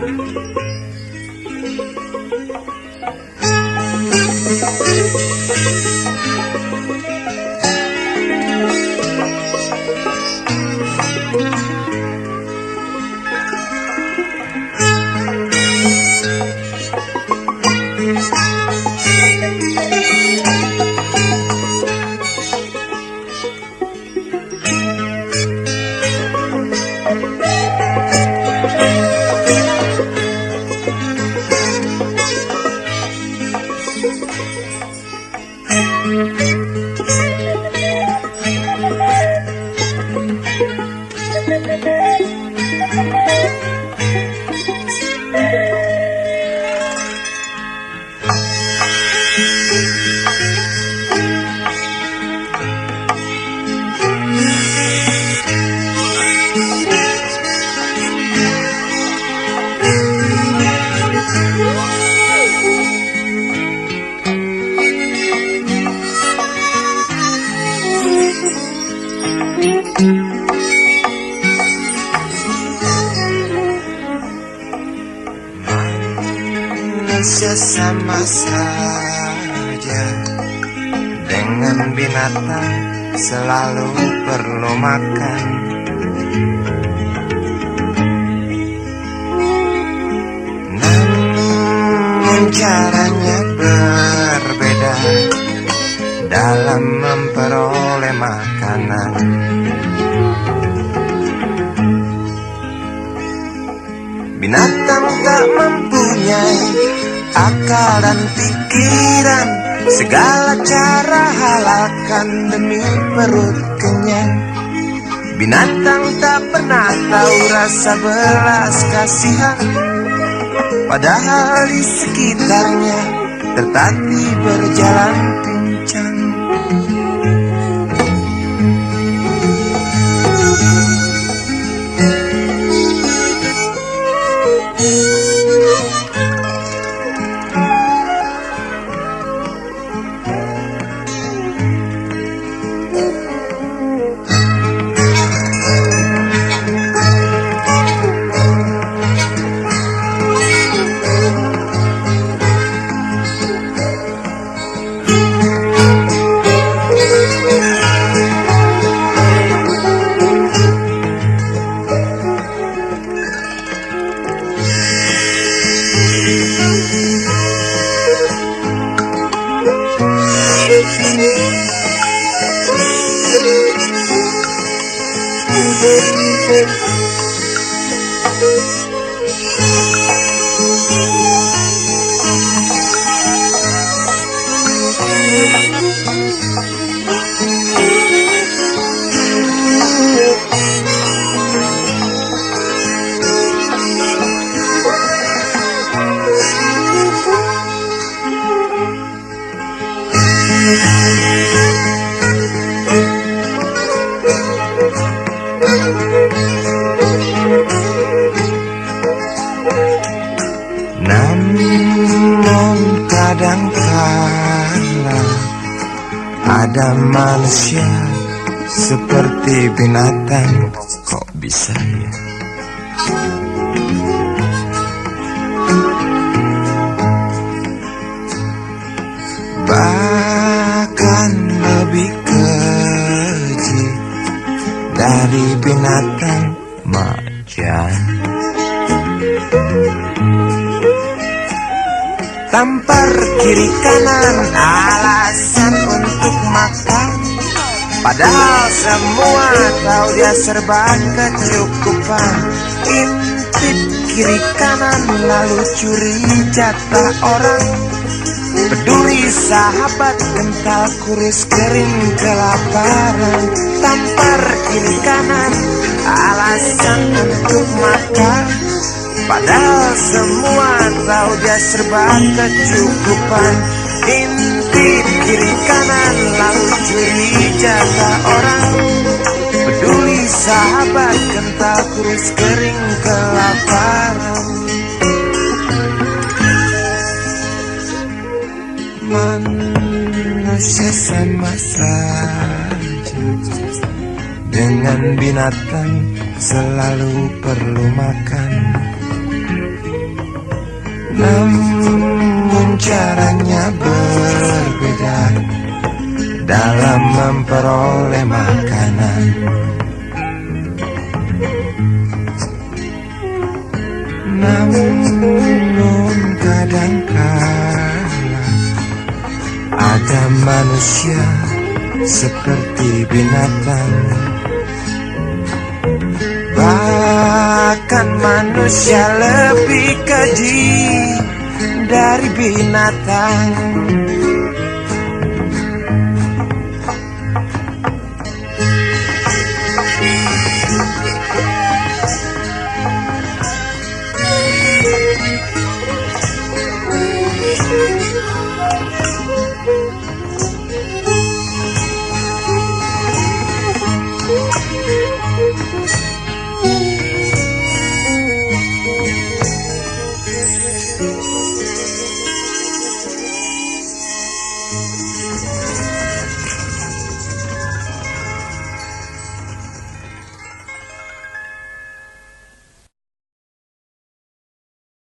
Thank you. Manusia sama saja. Dengan binatang selalu perlu makan. Namun caranya berbeda. Dalam memperoleh makanan. Binatang tak mempunyai akal dan pikiran Segala cara halalkan demi perut kenyang. Binatang tak pernah tahu rasa belas kasihan. Padahal di sekitarnya tertati berjalan Thank you. Namun kadangkala ada manusia seperti binatang. Kok bisa ya? Bahkan dari binatang macan. Tampar kiri kanan alasan untuk makan. Padahal semua tahu dia serba kecukupan. Intip kiri kanan lalu curi jatah orang Peduli sahabat kental kurus kering kelaparan. Tampar kiri kanan alasan untuk makan. Padahal semua tahu dia serba kecukupan. Intip kiri kanan lalu curi jatah orang. Peduli sahabat kental kurus kering kelaparan Manusia sama saja Dengan binatang selalu perlu makan namun caranya berbeda dalam memperoleh makanan. Namun kadangkala ada manusia seperti binatang. Bahkan manusia lebih keji dari binatang Música